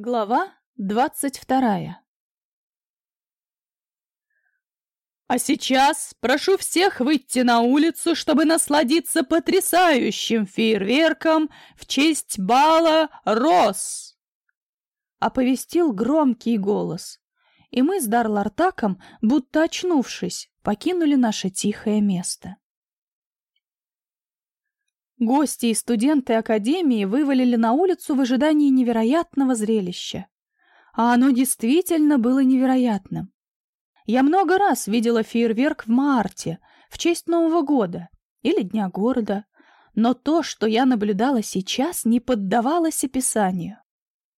Глава двадцать вторая А сейчас прошу всех выйти на улицу, чтобы насладиться потрясающим фейерверком в честь бала Рос. Оповестил громкий голос, и мы с Дарлартаком, будто очнувшись, покинули наше тихое место. Гости и студенты Академии вывалили на улицу в ожидании невероятного зрелища. А оно действительно было невероятным. Я много раз видела фейерверк в марте, в честь Нового года или Дня города, но то, что я наблюдала сейчас, не поддавалось описанию.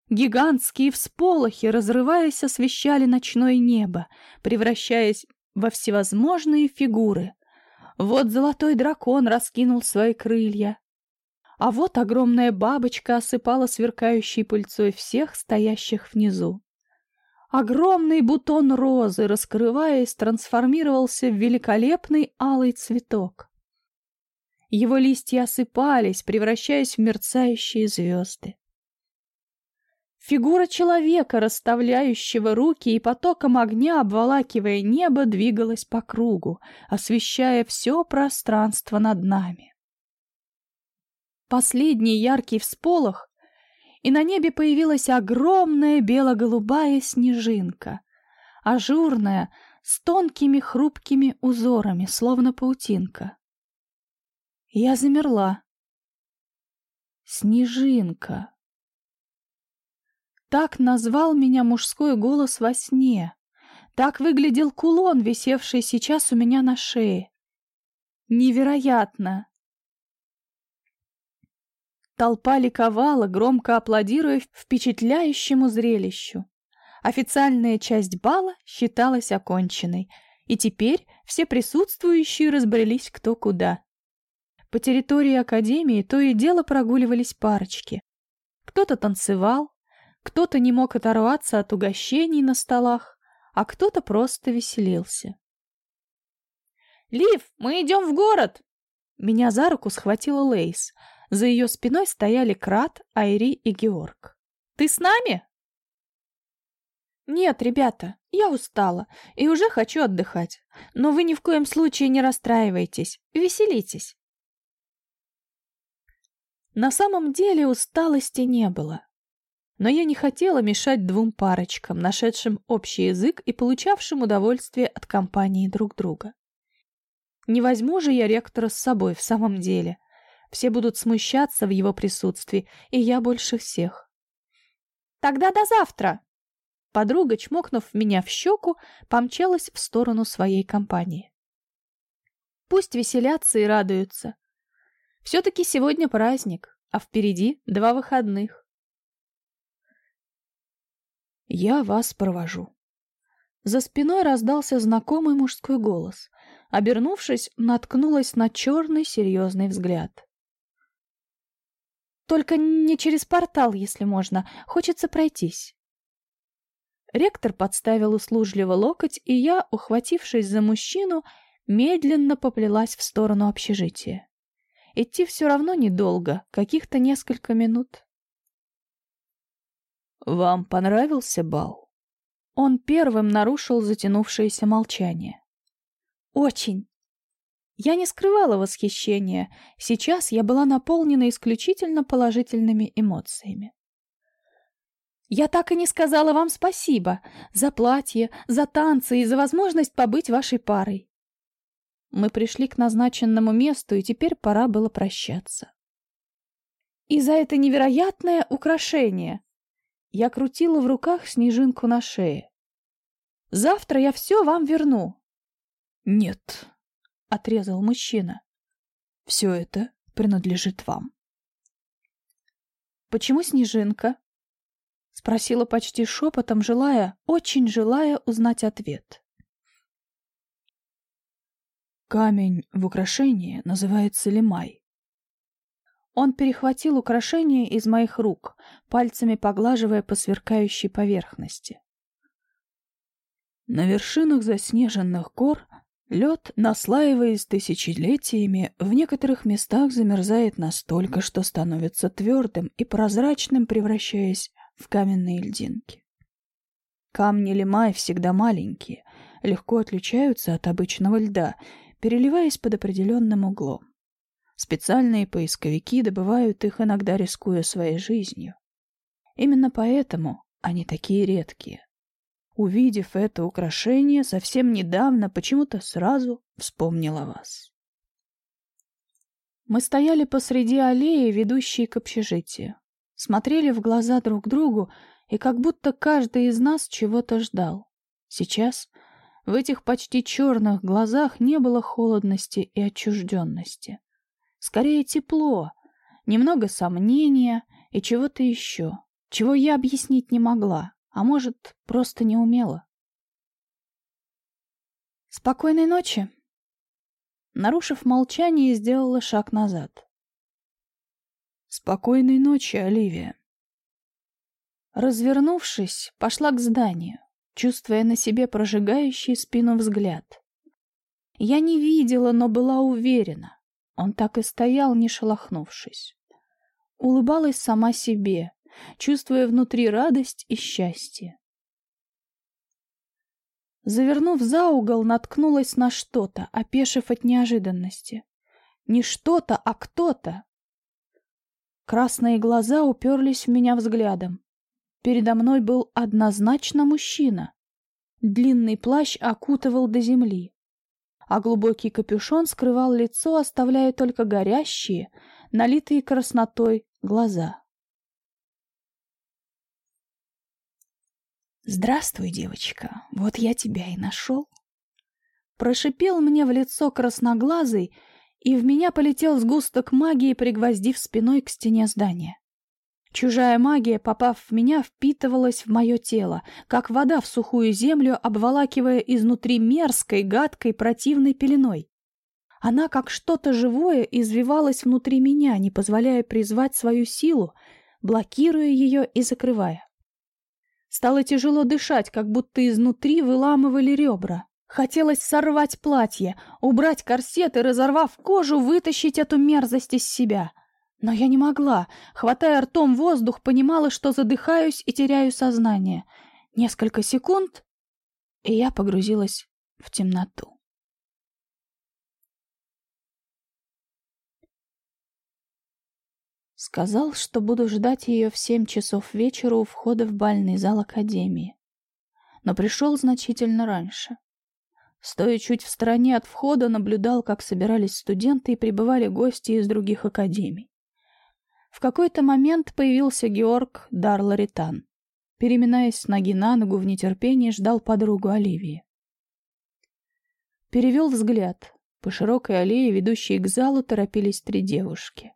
Гигантские всполохи, разрываясь, освещали ночное небо, превращаясь во всевозможные фигуры, вот золотой дракон раскинул свои крылья. А вот огромная бабочка осыпала сверкающей пыльцой всех стоящих внизу. Огромный бутон розы, раскрываясь, трансформировался в великолепный алый цветок. Его листья осыпались, превращаясь в мерцающие звезды. Фигура человека, расставляющего руки и потоком огня, обволакивая небо, двигалась по кругу, освещая все пространство над нами. Последний яркий всполох, и на небе появилась огромная бело-голубая снежинка, ажурная, с тонкими хрупкими узорами, словно паутинка. Я замерла. Снежинка. Так назвал меня мужской голос во сне. Так выглядел кулон, висевший сейчас у меня на шее. Невероятно! Толпа ликовала, громко аплодируя впечатляющему зрелищу. Официальная часть бала считалась оконченной, и теперь все присутствующие разбрелись кто куда. По территории Академии то и дело прогуливались парочки. Кто-то танцевал, кто-то не мог оторваться от угощений на столах, а кто-то просто веселился. «Лив, мы идем в город!» Меня за руку схватила Лейс. За ее спиной стояли Крат, Айри и Георг. «Ты с нами?» «Нет, ребята, я устала и уже хочу отдыхать. Но вы ни в коем случае не расстраивайтесь, веселитесь». На самом деле усталости не было но я не хотела мешать двум парочкам, нашедшим общий язык и получавшим удовольствие от компании друг друга. Не возьму же я ректора с собой в самом деле. Все будут смущаться в его присутствии, и я больше всех. «Тогда до завтра!» Подруга, чмокнув меня в щеку, помчалась в сторону своей компании. Пусть веселятся и радуются. Все-таки сегодня праздник, а впереди два выходных. «Я вас провожу». За спиной раздался знакомый мужской голос. Обернувшись, наткнулась на черный серьезный взгляд. «Только не через портал, если можно. Хочется пройтись». Ректор подставил услужливо локоть, и я, ухватившись за мужчину, медленно поплелась в сторону общежития. Идти все равно недолго, каких-то несколько минут. «Вам понравился бал?» Он первым нарушил затянувшееся молчание. «Очень!» Я не скрывала восхищения. Сейчас я была наполнена исключительно положительными эмоциями. Я так и не сказала вам спасибо за платье, за танцы и за возможность побыть вашей парой. Мы пришли к назначенному месту, и теперь пора было прощаться. И за это невероятное украшение. Я крутила в руках снежинку на шее. «Завтра я все вам верну». «Нет», — отрезал мужчина. «Все это принадлежит вам». «Почему снежинка?» — спросила почти шепотом, желая, очень желая узнать ответ. Камень в украшении называется лимай. Он перехватил украшение из моих рук, пальцами поглаживая по сверкающей поверхности. На вершинах заснеженных гор лед, наслаиваясь тысячелетиями, в некоторых местах замерзает настолько, что становится твердым и прозрачным, превращаясь в каменные льдинки. Камни лимай всегда маленькие, легко отличаются от обычного льда, переливаясь под определенным углом. Специальные поисковики добывают их иногда, рискуя своей жизнью. Именно поэтому они такие редкие. Увидев это украшение, совсем недавно почему-то сразу вспомнила вас. Мы стояли посреди аллеи, ведущей к общежитию. Смотрели в глаза друг другу, и как будто каждый из нас чего-то ждал. Сейчас в этих почти черных глазах не было холодности и отчужденности. Скорее тепло, немного сомнения и чего-то еще, чего я объяснить не могла, а может, просто не умела. «Спокойной ночи!» Нарушив молчание, сделала шаг назад. «Спокойной ночи, Оливия!» Развернувшись, пошла к зданию, чувствуя на себе прожигающий спину взгляд. Я не видела, но была уверена. Он так и стоял, не шелохнувшись. Улыбалась сама себе, чувствуя внутри радость и счастье. Завернув за угол, наткнулась на что-то, опешив от неожиданности. Не что-то, а кто-то. Красные глаза уперлись в меня взглядом. Передо мной был однозначно мужчина. Длинный плащ окутывал до земли а глубокий капюшон скрывал лицо, оставляя только горящие, налитые краснотой, глаза. «Здравствуй, девочка, вот я тебя и нашел». Прошипел мне в лицо красноглазый, и в меня полетел сгусток магии, пригвоздив спиной к стене здания. Чужая магия, попав в меня, впитывалась в мое тело, как вода в сухую землю, обволакивая изнутри мерзкой, гадкой, противной пеленой. Она, как что-то живое, извивалась внутри меня, не позволяя призвать свою силу, блокируя ее и закрывая. Стало тяжело дышать, как будто изнутри выламывали ребра. Хотелось сорвать платье, убрать корсет и, разорвав кожу, вытащить эту мерзость из себя — но я не могла. Хватая ртом воздух, понимала, что задыхаюсь и теряю сознание. Несколько секунд, и я погрузилась в темноту. Сказал, что буду ждать ее в семь часов вечера у входа в бальный зал Академии. Но пришел значительно раньше. Стоя чуть в стороне от входа, наблюдал, как собирались студенты и прибывали гости из других академий. В какой-то момент появился Георг Дарларитан. Переминаясь с ноги на ногу в нетерпении, ждал подругу Оливии. Перевел взгляд. По широкой аллее, ведущей к залу, торопились три девушки.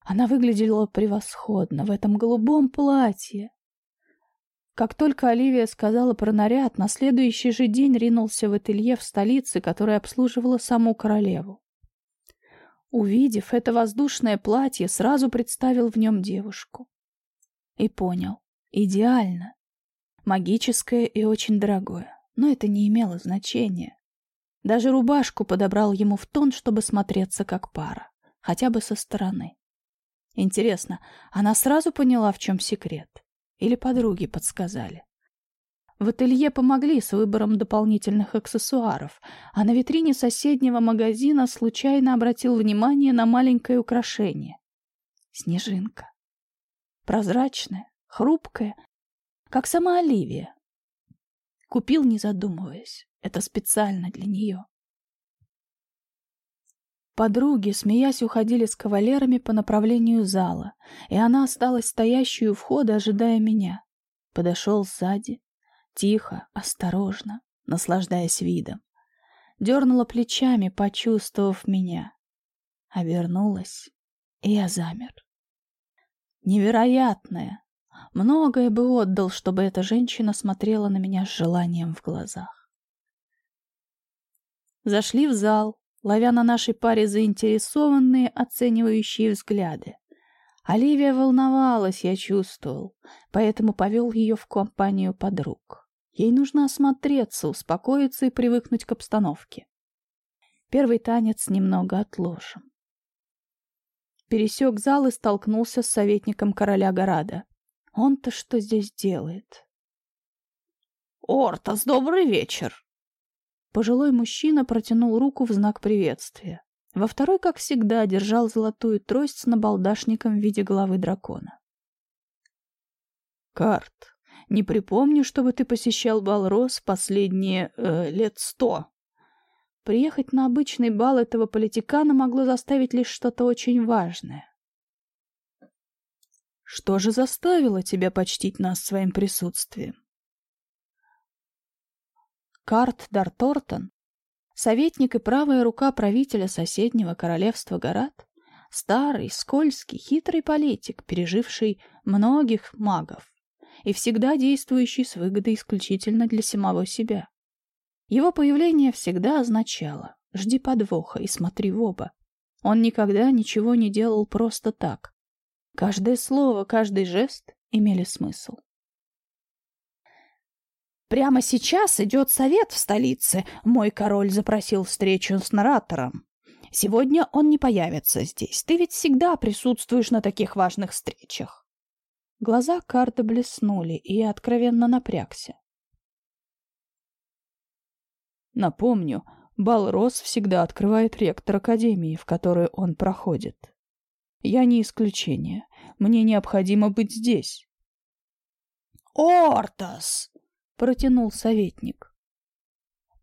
Она выглядела превосходно в этом голубом платье. Как только Оливия сказала про наряд, на следующий же день ринулся в ателье в столице, которое обслуживало саму королеву. Увидев это воздушное платье, сразу представил в нем девушку. И понял. Идеально. Магическое и очень дорогое. Но это не имело значения. Даже рубашку подобрал ему в тон, чтобы смотреться как пара. Хотя бы со стороны. Интересно, она сразу поняла, в чем секрет? Или подруги подсказали? В ателье помогли с выбором дополнительных аксессуаров, а на витрине соседнего магазина случайно обратил внимание на маленькое украшение. Снежинка. Прозрачная, хрупкая, как сама Оливия. Купил, не задумываясь. Это специально для нее. Подруги, смеясь, уходили с кавалерами по направлению зала, и она осталась стоящей у входа, ожидая меня. Подошел сзади, Тихо, осторожно, наслаждаясь видом. Дернула плечами, почувствовав меня. Обернулась, и я замер. Невероятное! Многое бы отдал, чтобы эта женщина смотрела на меня с желанием в глазах. Зашли в зал, ловя на нашей паре заинтересованные, оценивающие взгляды. Оливия волновалась, я чувствовал, поэтому повел ее в компанию подруг. Ей нужно осмотреться, успокоиться и привыкнуть к обстановке. Первый танец немного отложим. Пересек зал и столкнулся с советником короля Горада. Он-то что здесь делает? «Ортас, добрый вечер!» Пожилой мужчина протянул руку в знак приветствия. Во второй, как всегда, держал золотую трость с набалдашником в виде головы дракона. «Карт, не припомню, чтобы ты посещал бал Рос последние э, лет сто». Приехать на обычный бал этого политикана могло заставить лишь что-то очень важное. «Что же заставило тебя почтить нас своим присутствием?» Карт Дартортон, советник и правая рука правителя соседнего королевства Гарат, старый, скользкий, хитрый политик, переживший многих магов и всегда действующий с выгодой исключительно для самого себя. Его появление всегда означало «жди подвоха и смотри в оба». Он никогда ничего не делал просто так. Каждое слово, каждый жест имели смысл. Прямо сейчас идет совет в столице. Мой король запросил встречу с наратором. Сегодня он не появится здесь. Ты ведь всегда присутствуешь на таких важных встречах. Глаза карты блеснули, и я откровенно напрягся. Напомню, Балрос всегда открывает ректор Академии, в которую он проходит. Я не исключение. Мне необходимо быть здесь. «Ортас!» — протянул советник.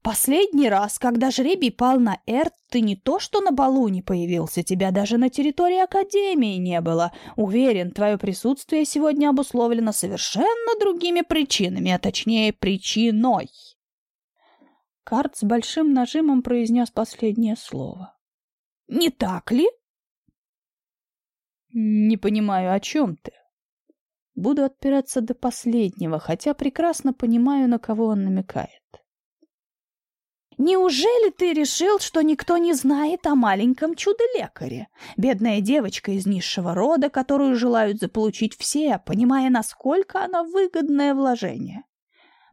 «Последний раз, когда жребий пал на Эрт, ты не то что на балу не появился, тебя даже на территории Академии не было. Уверен, твое присутствие сегодня обусловлено совершенно другими причинами, а точнее причиной». Карт с большим нажимом произнес последнее слово. «Не так ли?» «Не понимаю, о чем ты?» Буду отпираться до последнего, хотя прекрасно понимаю, на кого он намекает. «Неужели ты решил, что никто не знает о маленьком чудо-лекаре? Бедная девочка из низшего рода, которую желают заполучить все, понимая, насколько она выгодное вложение.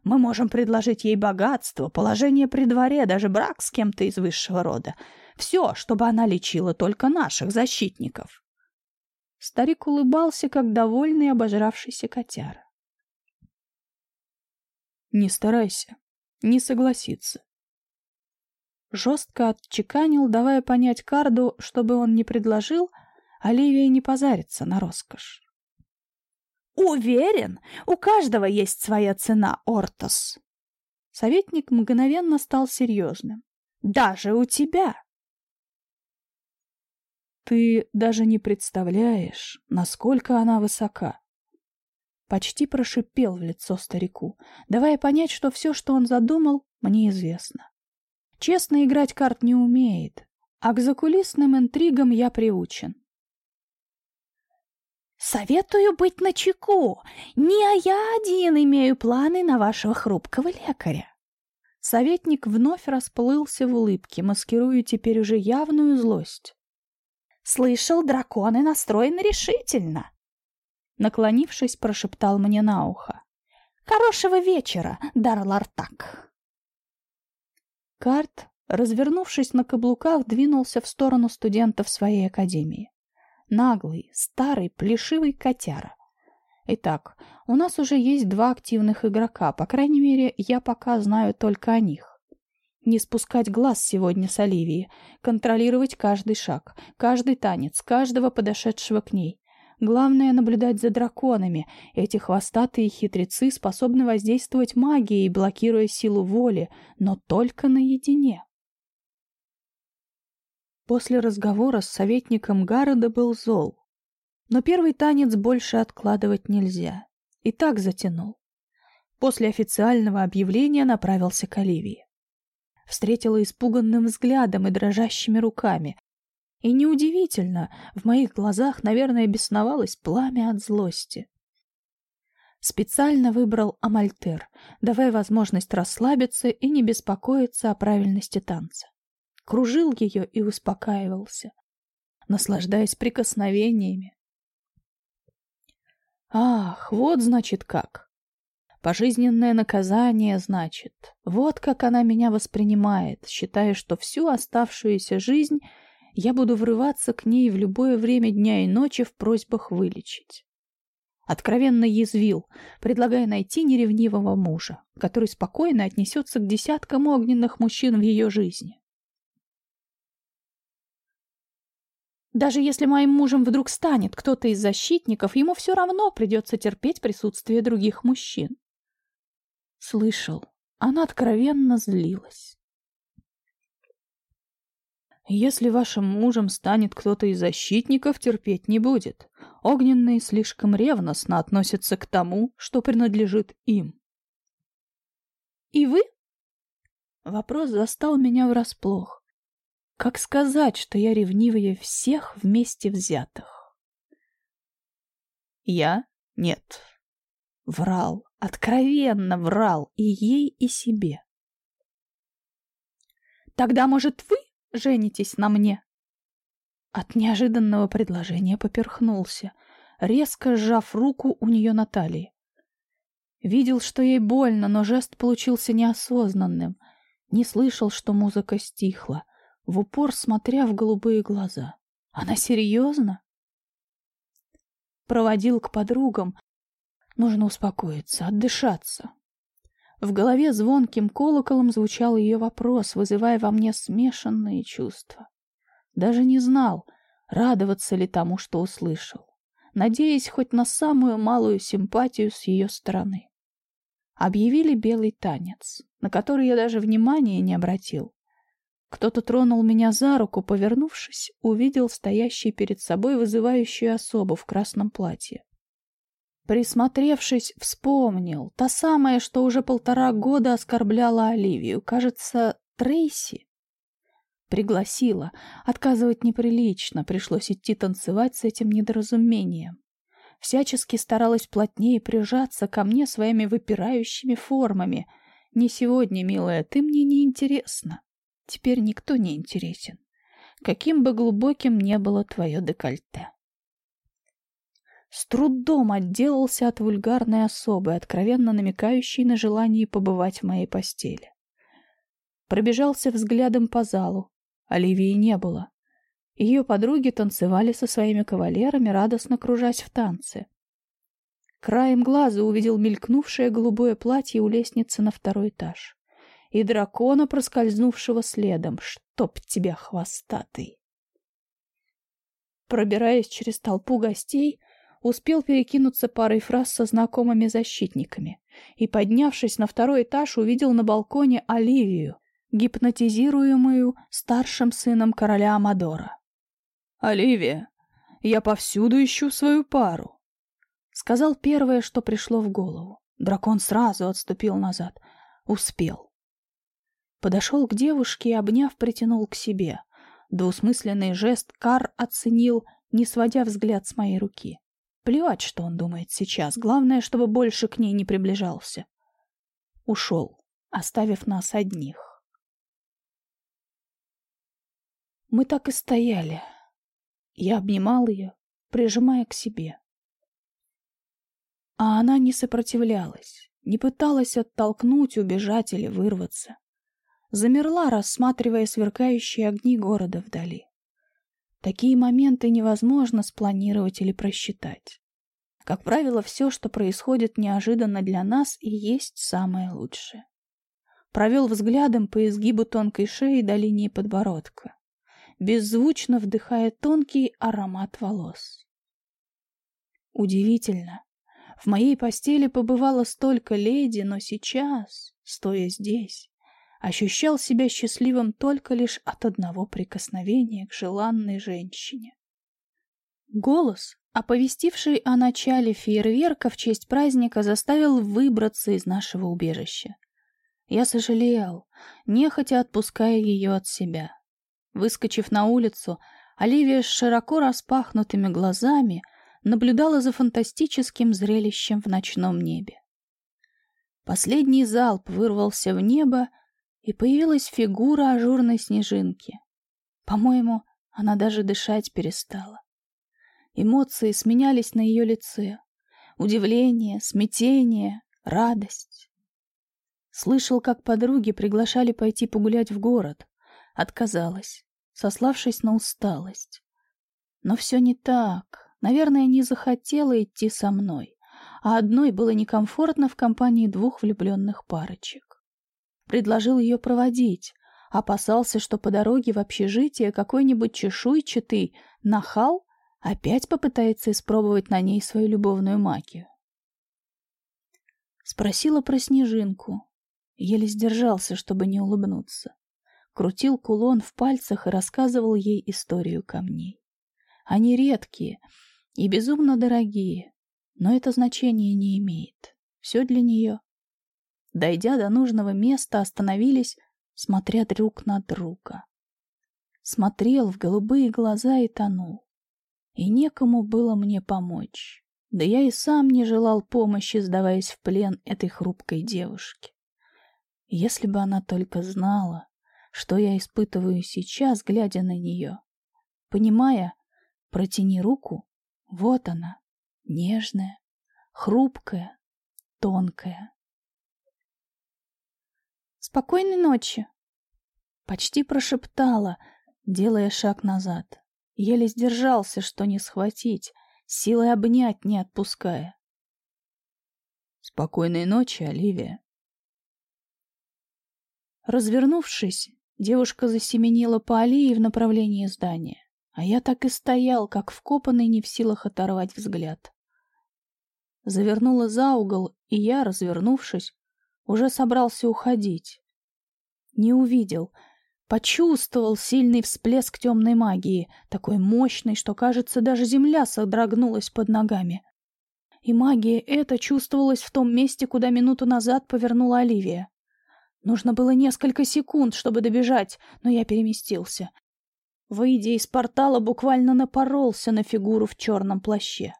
Мы можем предложить ей богатство, положение при дворе, даже брак с кем-то из высшего рода. Все, чтобы она лечила только наших защитников. Старик улыбался, как довольный обожравшийся котяра. «Не старайся, не согласиться». Жестко отчеканил, давая понять Карду, чтобы он не предложил, Оливия не позарится на роскошь. «Уверен, у каждого есть своя цена, Ортос». Советник мгновенно стал серьезным. «Даже у тебя!» Ты даже не представляешь, насколько она высока. Почти прошипел в лицо старику, давая понять, что все, что он задумал, мне известно. Честно играть карт не умеет, а к закулисным интригам я приучен. «Советую быть начеку. Не я один имею планы на вашего хрупкого лекаря». Советник вновь расплылся в улыбке, маскируя теперь уже явную злость. Слышал, драконы настроены решительно. Наклонившись, прошептал мне на ухо. Хорошего вечера, Дарлартак. Карт, развернувшись на каблуках, двинулся в сторону студентов своей академии. Наглый, старый, плешивый котяра. Итак, у нас уже есть два активных игрока, по крайней мере, я пока знаю только о них. Не спускать глаз сегодня с Оливии, контролировать каждый шаг, каждый танец, каждого подошедшего к ней. Главное — наблюдать за драконами. Эти хвостатые хитрецы способны воздействовать магией, блокируя силу воли, но только наедине. После разговора с советником Гарода был зол. Но первый танец больше откладывать нельзя. И так затянул. После официального объявления направился к Оливии встретила испуганным взглядом и дрожащими руками. И неудивительно, в моих глазах, наверное, бесновалось пламя от злости. Специально выбрал Амальтер, давая возможность расслабиться и не беспокоиться о правильности танца. Кружил ее и успокаивался, наслаждаясь прикосновениями. Ах, вот значит как. Пожизненное наказание, значит. Вот как она меня воспринимает, считая, что всю оставшуюся жизнь я буду врываться к ней в любое время дня и ночи в просьбах вылечить. Откровенно язвил, предлагая найти неревнивого мужа, который спокойно отнесется к десяткам огненных мужчин в ее жизни. Даже если моим мужем вдруг станет кто-то из защитников, ему все равно придется терпеть присутствие других мужчин. Слышал, она откровенно злилась. Если вашим мужем станет кто-то из защитников, терпеть не будет. Огненные слишком ревностно относятся к тому, что принадлежит им. И вы? Вопрос застал меня врасплох. Как сказать, что я ревнивее всех вместе взятых? Я? Нет. Врал, откровенно врал и ей, и себе. Тогда, может, вы женитесь на мне?» От неожиданного предложения поперхнулся, резко сжав руку у нее на талии. Видел, что ей больно, но жест получился неосознанным. Не слышал, что музыка стихла, в упор смотря в голубые глаза. Она серьезно? Проводил к подругам. Нужно успокоиться, отдышаться. В голове звонким колоколом звучал ее вопрос, вызывая во мне смешанные чувства. Даже не знал, радоваться ли тому, что услышал, надеясь хоть на самую малую симпатию с ее стороны. Объявили белый танец, на который я даже внимания не обратил. Кто-то тронул меня за руку, повернувшись, увидел стоящий перед собой вызывающую особу в красном платье. Присмотревшись, вспомнил. Та самая, что уже полтора года оскорбляла Оливию. Кажется, Трейси. Пригласила. Отказывать неприлично. Пришлось идти танцевать с этим недоразумением. Всячески старалась плотнее прижаться ко мне своими выпирающими формами. Не сегодня, милая, ты мне не интересна. Теперь никто не интересен. Каким бы глубоким не было твое декольте. С трудом отделался от вульгарной особы, откровенно намекающей на желание побывать в моей постели. Пробежался взглядом по залу. Оливии не было. Ее подруги танцевали со своими кавалерами, радостно кружась в танце. Краем глаза увидел мелькнувшее голубое платье у лестницы на второй этаж. И дракона, проскользнувшего следом. Чтоб тебя, хвостатый! Пробираясь через толпу гостей, успел перекинуться парой фраз со знакомыми защитниками и, поднявшись на второй этаж, увидел на балконе Оливию, гипнотизируемую старшим сыном короля Амадора. «Оливия, я повсюду ищу свою пару», — сказал первое, что пришло в голову. Дракон сразу отступил назад. Успел. Подошел к девушке и, обняв, притянул к себе. Двусмысленный жест Кар оценил, не сводя взгляд с моей руки. Плевать, что он думает сейчас. Главное, чтобы больше к ней не приближался. Ушел, оставив нас одних. Мы так и стояли. Я обнимал ее, прижимая к себе. А она не сопротивлялась, не пыталась оттолкнуть, убежать или вырваться. Замерла, рассматривая сверкающие огни города вдали. Такие моменты невозможно спланировать или просчитать. Как правило, все, что происходит неожиданно для нас, и есть самое лучшее. Провел взглядом по изгибу тонкой шеи до линии подбородка, беззвучно вдыхая тонкий аромат волос. Удивительно. В моей постели побывало столько леди, но сейчас, стоя здесь, ощущал себя счастливым только лишь от одного прикосновения к желанной женщине. Голос, оповестивший о начале фейерверка в честь праздника, заставил выбраться из нашего убежища. Я сожалел, нехотя отпуская ее от себя. Выскочив на улицу, Оливия с широко распахнутыми глазами наблюдала за фантастическим зрелищем в ночном небе. Последний залп вырвался в небо, и появилась фигура ажурной снежинки. По-моему, она даже дышать перестала. Эмоции сменялись на ее лице. Удивление, смятение, радость. Слышал, как подруги приглашали пойти погулять в город. Отказалась, сославшись на усталость. Но все не так. Наверное, не захотела идти со мной. а одной было некомфортно в компании двух влюбленных парочек. Предложил ее проводить, опасался, что по дороге в общежитие какой-нибудь чешуйчатый нахал опять попытается испробовать на ней свою любовную магию. Спросила про снежинку, еле сдержался, чтобы не улыбнуться. Крутил кулон в пальцах и рассказывал ей историю камней. Они редкие и безумно дорогие, но это значение не имеет. Все для нее. Дойдя до нужного места, остановились, смотря друг на друга. Смотрел в голубые глаза и тонул. И некому было мне помочь. Да я и сам не желал помощи, сдаваясь в плен этой хрупкой девушки. Если бы она только знала, что я испытываю сейчас, глядя на нее. Понимая, протяни руку, вот она, нежная, хрупкая, тонкая. «Спокойной ночи!» Почти прошептала, делая шаг назад. Еле сдержался, что не схватить, силой обнять, не отпуская. «Спокойной ночи, Оливия!» Развернувшись, девушка засеменила по аллее в направлении здания, а я так и стоял, как вкопанный, не в силах оторвать взгляд. Завернула за угол, и я, развернувшись, уже собрался уходить. Не увидел, почувствовал сильный всплеск темной магии, такой мощный, что, кажется, даже земля содрогнулась под ногами. И магия эта чувствовалась в том месте, куда минуту назад повернула Оливия. Нужно было несколько секунд, чтобы добежать, но я переместился. Выйдя из портала, буквально напоролся на фигуру в черном плаще,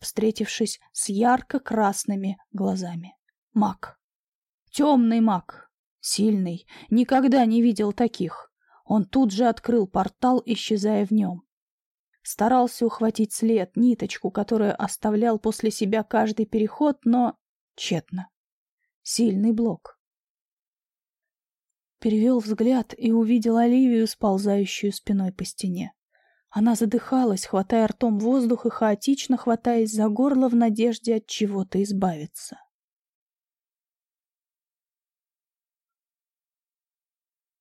встретившись с ярко-красными глазами. Маг. Темный маг. Сильный. Никогда не видел таких. Он тут же открыл портал, исчезая в нем. Старался ухватить след, ниточку, которую оставлял после себя каждый переход, но тщетно. Сильный блок перевел взгляд и увидел Оливию, сползающую спиной по стене. Она задыхалась, хватая ртом воздух и хаотично хватаясь за горло в надежде от чего-то избавиться.